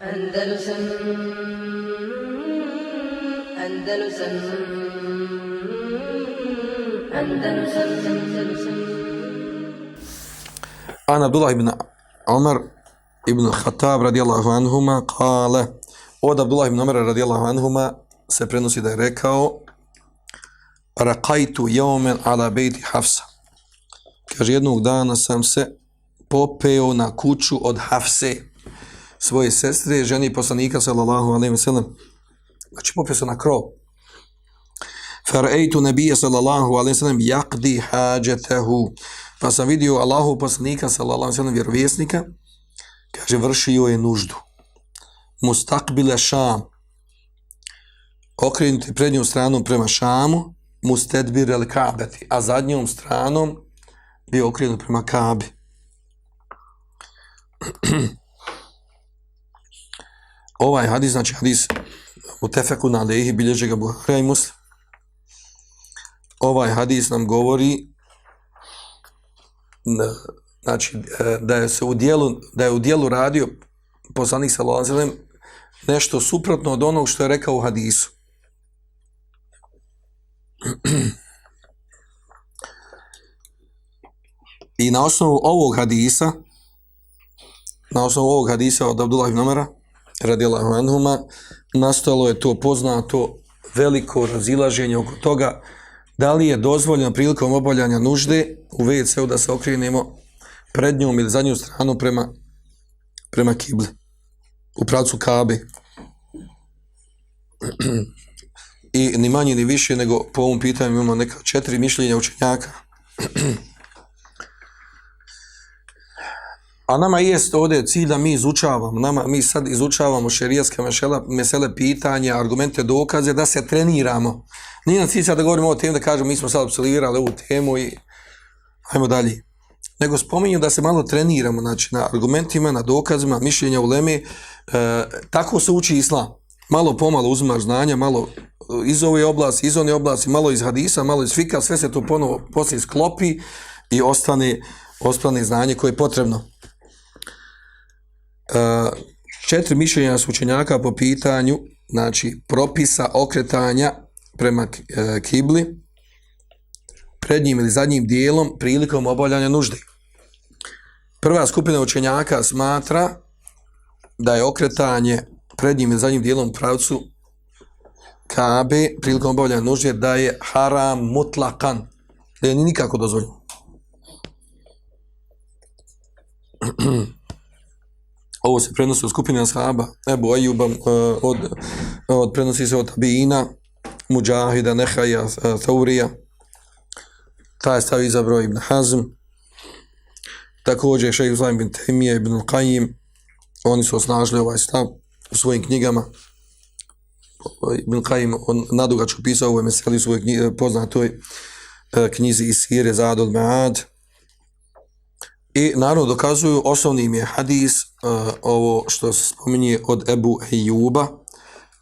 Andalusam Andalusam Andalusam Andalusam An Abdullah ibn Umar ibn Khattab radijallahu anhuma kale od Abdullah ibn Umar radijallahu anhuma se prenosi da je rekao Rakajtu jeomen ala bejti Hafsa. Kaže, jednog dana sam se popeo na kuću od Hafse svoje sestre, ženi poslanika, sallallahu alejhi ve sellem. Znači, popio se na krov. Farajtu nebija, sallallahu alejhi ve sellem yaqdi hajatahu. Pa sam vidio Allahu poslanika, sallallahu alejhi ve sellem vjerovjesnika, kaže, vršio je nuždu. Mustaqbila Sham. Okrenuti prednjom stranom prema šamu, mustedbir el kabeti, a zadnjom stranom bio okrenut prema kabi. ovaj hadis, znači hadis u tefeku na lehi, bilježe ga Buhara i Muslim. Ovaj hadis nam govori znači, e, da je se u dijelu, da je u dijelu radio poslanik sa Lazilem nešto suprotno od onog što je rekao u hadisu. I na osnovu ovog hadisa, na osnovu ovog hadisa od Abdullah ibn Umara, radijallahu anhuma, nastalo je to poznato veliko razilaženje oko toga da li je dozvoljeno prilikom obavljanja nužde u WC-u da se okrenemo prednjom ili zadnjom stranu prema, prema kibli, u pravcu kabe. I ni manje ni više nego po ovom pitanju imamo neka četiri mišljenja učenjaka. A nama jest ovdje cilj da mi izučavamo, nama, mi sad izučavamo šerijaske mešele, mesele pitanja, argumente, dokaze, da se treniramo. Nije nam cilj sad da govorimo o temu, da kažemo mi smo sad absolvirali ovu temu i ajmo dalje. Nego spominju da se malo treniramo znači, na argumentima, na dokazima, mišljenja u leme. E, tako se uči islam. Malo pomalo uzimaš znanja, malo e, iz ove oblasti, iz one oblasti, malo iz hadisa, malo iz fika, sve se to ponovo poslije sklopi i ostane, ostane znanje koje je potrebno. Četiri mišljenja su učenjaka po pitanju znači propisa okretanja prema e, kibli prednjim ili zadnjim dijelom prilikom obavljanja nužde. Prva skupina učenjaka smatra da je okretanje prednjim ili zadnjim dijelom pravcu Kabe prilikom obavljanja nužde da je haram mutlakan, da je nikako dozvoljeno. ovo se prenosi od skupine ashaba, Ebu Ajuba, eh, od, eh, od, prenosi se od Tabina, Mujahida, Nehaja, eh, Thaurija, taj stav izabrao Ibn Hazm, također Šejh Zlaim bin Temije, Ibn Al-Qajim, oni su osnažili ovaj stav u svojim knjigama, Ibn Al-Qajim, on nadugačko pisao ovoj meseli u svojoj knjigi, poznatoj knjizi Isire, Zadod Me'ad, I naravno dokazuju, osnovni im je hadis, uh, ovo što se spominje od Ebu Ejuba,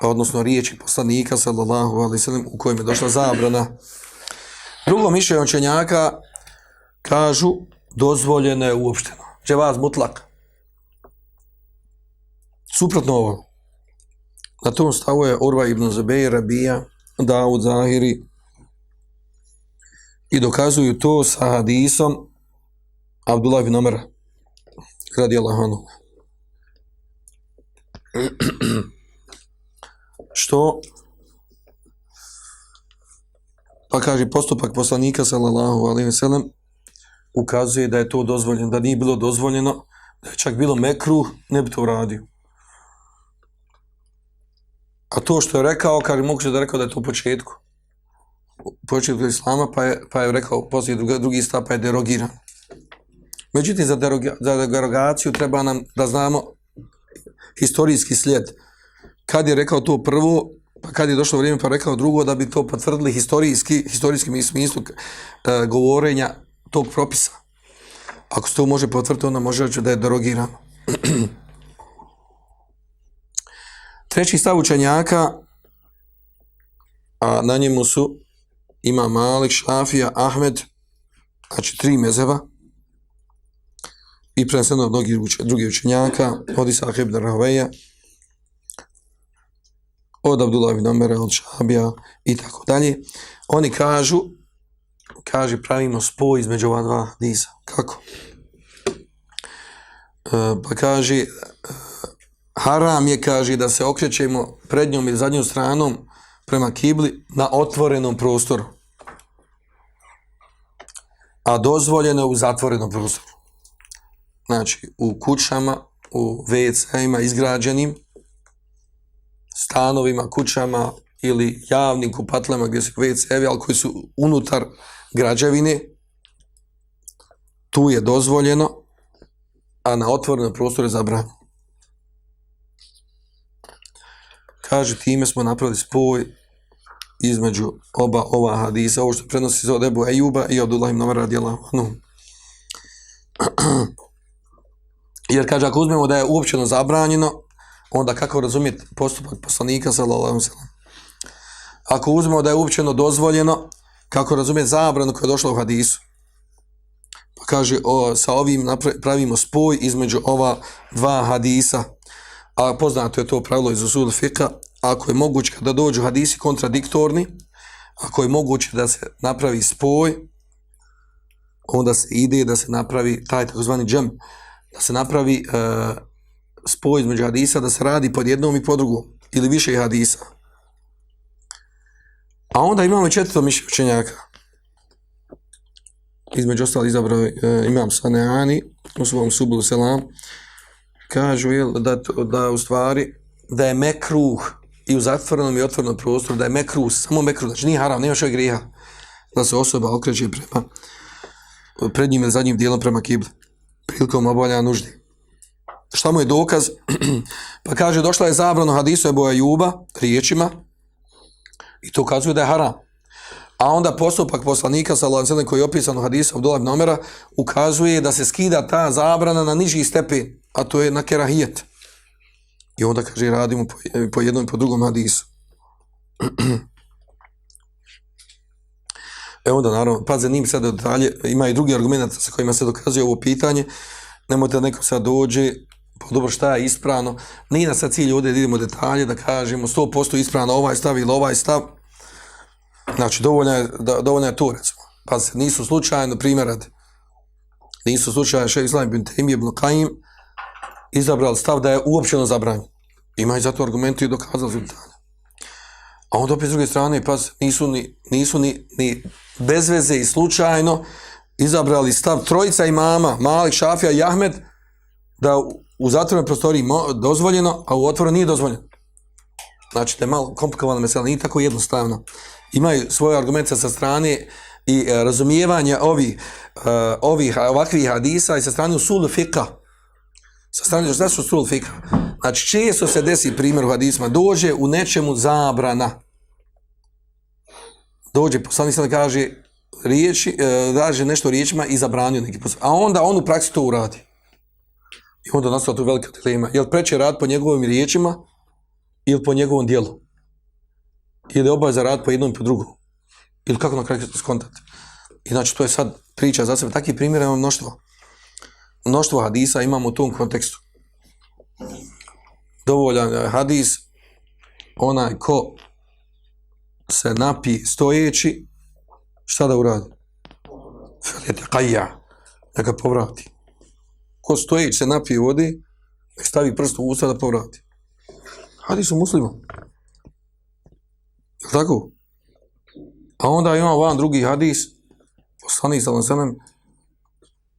odnosno riječi poslanika, sallallahu alaihi sallam, u kojem je došla zabrana. Drugo mišljenje učenjaka kažu dozvoljeno je uopšteno. Dževaz mutlak. Suprotno ovo. Na tom stavu je Urva ibn Zabej, Rabija, Davud Zahiri i dokazuju to sa hadisom Abdullah bin Umar radi anhu. Što pa kaže postupak poslanika sallallahu alejhi ve sellem ukazuje da je to dozvoljeno, da nije bilo dozvoljeno, da je čak bilo mekru, ne bi to uradio. A to što je rekao, kaže moguće da je rekao da je to u početku. U početku islama, pa je, pa je rekao poslije drugi, drugi stav, pa je derogiran. Međutim, za, deroga, za derogaciju treba nam da znamo historijski slijed. Kad je rekao to prvo, pa kad je došlo vrijeme pa rekao drugo, da bi to potvrdili historijski, historijskim smislu e, govorenja tog propisa. Ako se to može potvrditi, onda može reći da je derogirano. Treći stav učenjaka, a na njemu su ima Malik, Šafija, Ahmed, znači tri mezeva, i preneseno od mnogih drugih učenjaka, od Isaac ibn Rahoveja, od Abdullah ibn Omera, od Šabija i tako dalje. Oni kažu, kaže, pravimo spoj između ova dva hadisa. Kako? E, pa kaže, e, haram je, kaže, da se okrećemo prednjom ili zadnjom stranom prema kibli na otvorenom prostoru. A dozvoljeno u zatvorenom prostoru. Znači, u kućama, u WC-ima izgrađenim, stanovima, kućama ili javnim kupatlama gdje su WC-evi, ali koji su unutar građevine, tu je dozvoljeno, a na otvorenom prostoru je zabranjeno. Kaže, time smo napravili spoj između oba ova hadisa, ovo što prenosi od Ebu Ejuba i od Ulahim Nomar radijallahu anhu. Jer kaže, ako uzmemo da je uopćeno zabranjeno, onda kako razumjeti postupak poslanika, sallallahu sallam. Ako uzmemo da je uopćeno dozvoljeno, kako razumjeti zabranu koja je došla u hadisu. Pa kaže, o, sa ovim pravimo spoj između ova dva hadisa, a poznato je to pravilo iz usul fika, ako je moguće da dođu hadisi kontradiktorni, ako je moguće da se napravi spoj, onda se ide da se napravi taj takozvani džem, da se napravi e, spoj između hadisa, da se radi pod jednom i pod drugom, ili više hadisa. A onda imamo četvrto mišljenje učenjaka. Između ostali izabrao e, imam Saneani, u svom subulu selam, kažu jel, da, da u stvari da je mekruh i u zatvorenom i otvorenom prostoru, da je mekruh, samo mekruh, znači nije haram, nema što je da se osoba okreće prema pred njim ili zadnjim dijelom prema kibli, prilikom obavljanja nuždi. Šta mu je dokaz? pa kaže, došla je zabrano hadisu Eboja Juba, riječima, i to ukazuje da je haram. A onda postupak poslanika sa lancene koji je opisan u hadisu Abdullah Nomera ukazuje da se skida ta zabrana na niži stepen, a to je na kerahijet. I onda kaže radimo po, po jednom i po drugom hadisu. E onda naravno, pa za njim sad detalje, ima i drugi argument sa kojima se dokazuje ovo pitanje, nemojte da neko sad dođe, pa dobro šta je ispravno, nije na sad cilj ovdje da idemo detalje, da kažemo 100% ispravno ovaj stav ili ovaj stav, znači dovoljno je, da, dovoljno je to recimo. Pa se nisu slučajno, primjer nisu slučajno še Islam bin Temije ibn Qaim, izabrali stav da je uopćeno zabranjen. Ima i zato argumenti i dokazali su detalje. A onda opet s druge strane, pa nisu ni, nisu ni, ni bez veze i slučajno izabrali stav trojica imama, Malik, Šafija i Ahmed, da u zatvorenoj prostoriji dozvoljeno, a u otvoru nije dozvoljeno. Znači, da je malo komplikovano mesela, nije tako jednostavno. Imaju svoje argumente sa strane i e, razumijevanje ovih, e, ovih ovakvih hadisa i sa strane usul fika. Sa strane, znaš su usul fika? Znači, često se desi primjer u hadisma, dođe u nečemu zabrana. Dođe, poslanik sada kaže, riječi, e, daže nešto riječima i zabranio neki poslanik. A onda on u praksi to uradi. I onda nastala tu velika dilema. Jel preće rad po njegovim riječima ili po njegovom dijelu? Ili je za rad po jednom i po drugom? Ili kako na kraju skontati? I znači, to je sad priča za sebe. Takih primjera imamo mnoštvo. Mnoštvo hadisa imamo u tom kontekstu dovoljan hadis, onaj ko se napi stojeći, šta da uradi? Felete kajja, ga povrati. Ko stojeći se napije vode, nek stavi prst u usta da povrati. Hadis u muslimu. Je tako? A onda ima van drugi hadis, poslanik sa lansanem,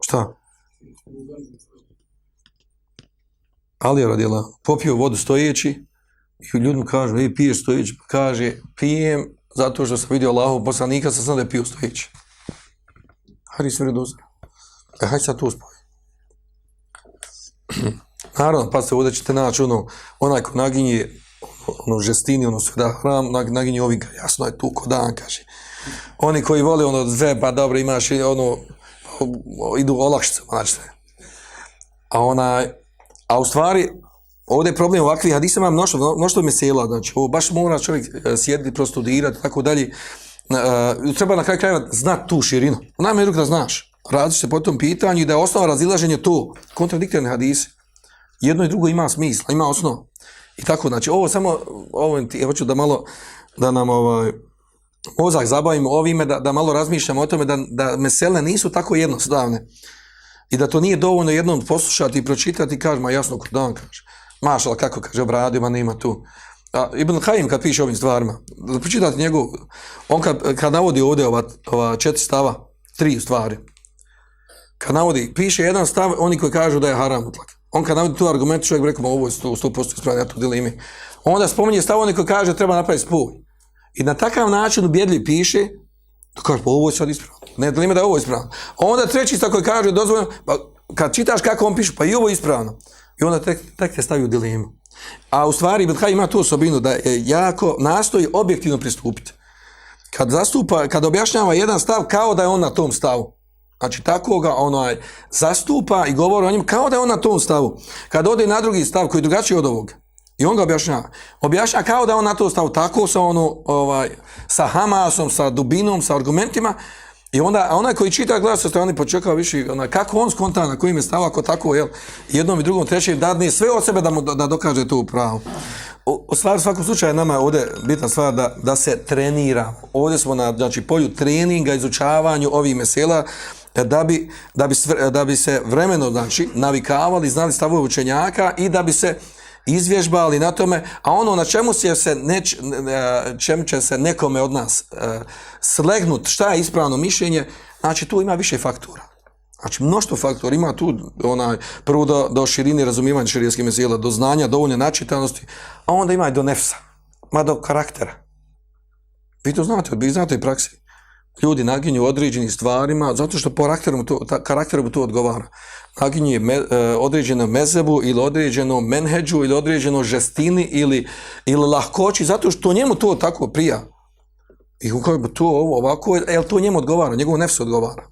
šta? Ali je radila, popio vodu stojeći i ljudima kažu, ej, piješ stojeći, kaže, pijem zato što sam vidio Allahov poslanika, sam sam da je pio stojeći. Haris sve redozor. E, hajde sad to spoji. Naravno, pa se ovdje ćete naći ono, onaj ko naginje ono žestini, ono sve hram, naginje ovim, jasno je tu ko dan, kaže. Oni koji vole ono dve, pa dobro, imaš ono, idu olakšicama, znači. A ona, A u stvari, ovdje je problem ovakvih hadisa, ima mnoštvo, mnoštvo mesela, znači, ovo baš mora čovjek e, sjediti, prostudirati, tako dalje. Uh, treba na kraju krajeva znati tu širinu. Najme je da znaš. različite po tom pitanju i da je osnova razilaženja to, kontradiktorne hadise. Jedno i drugo ima smisla, ima osnova. I tako, znači, ovo samo, ovo ti, hoću da malo, da nam ovaj, mozak zabavimo ovime, da, da malo razmišljamo o tome da, da mesele nisu tako jednostavne. I da to nije dovoljno jednom poslušati i pročitati i kaže, ma jasno, Kur'an kaže. Mašala, kako kaže, obradio, ma nema tu. A, Ibn Khaim kad piše ovim stvarima, da pročitate njegov, on kad, kad navodi ovdje ova, ova četiri stava, tri stvari, kad navodi, piše jedan stav, oni koji kažu da je haram utlak. On kad navodi tu argument, čovjek rekao, ma ovo je 100%, ispravljeno, ja to dilim. Onda spominje stav oni koji kaže treba napraviti spuj. I na takav način ubjedljiv piše, da kaže, pa ovo je sad ispravljeno. Ne, da li da je ovo ispravno. Onda treći stav koji kaže, dozvoljeno, pa kad čitaš kako on piše, pa i ovo je ispravno. I onda tek, tek te stavi u dilemu. A u stvari, Ibn ima tu osobinu da je jako nastoji objektivno pristupiti. Kad zastupa, kad objašnjava jedan stav kao da je on na tom stavu. Znači, tako ga onaj zastupa i govori o njim kao da je on na tom stavu. Kad ode na drugi stav koji je drugačiji od ovoga, i on ga objašnjava, objašnjava kao da je on na tom stavu, tako sa, ono, ovaj, sa Hamasom, sa dubinom, sa argumentima, I onda, a onaj koji čita gleda sa strane pa počekao više, ona, kako on skonta na kojim je stava, ako tako, jel, jednom i drugom, trećem, dadne sve od sebe da mu da dokaže to pravo. U, u stvari, svakom slučaju, nama je ovdje bitna stvar da, da se trenira. Ovdje smo na znači, polju treninga, izučavanju ovih mesela, da bi, da bi, da bi se vremeno znači, navikavali, znali stavove učenjaka i da bi se izvježbali na tome, a ono na čemu će se, neč, čem će se nekome od nas e, slegnut, šta je ispravno mišljenje, znači tu ima više faktora. Znači, mnoštvo faktora ima tu, onaj, prvo do, do širine razumijevanja širijskih mesela, do znanja, dovoljne načitanosti, a onda ima i do nefsa, ma do karaktera. Vi to znate, vi znate i praksi ljudi naginju određenim stvarima zato što po karakteru to, ta, karakteru to odgovara. Naginju me, e, određeno mezebu ili određeno menheđu ili određeno žestini ili, ili lahkoći zato što njemu to tako prija. I kako je to ovo ovako, jel to njemu odgovara, njegov nefs odgovara.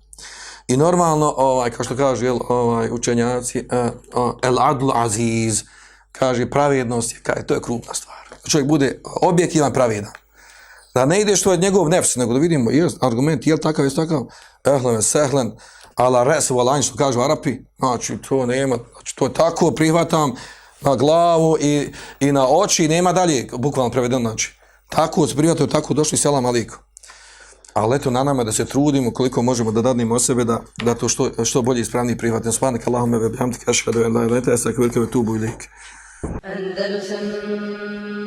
I normalno, ovaj, kao što kaže jel, ovaj, učenjaci, uh, uh, el adl aziz, kaže pravednost, je, kaže, to je krupna stvar. Čovjek bude objektivan pravedan. Da ne ideš to od njegov nefs, nego da vidimo, je argument, je li takav, je takav, ehlen, sehlen, ala res, valanj, što kažu Arapi, znači, to nema, znači, to tako prihvatam na glavu i, i na oči, nema dalje, bukvalno prevedeno, znači, tako se prihvataju, tako došli selam aliku. Ali eto, na nama da se trudimo koliko možemo da dadnimo o sebe, da, da to što, što bolje ispravni prihvatimo. Spanak Allahume ve bihamdike ašhadu an la ilaha illa anta astaghfiruka wa atubu ilaik. Andalusam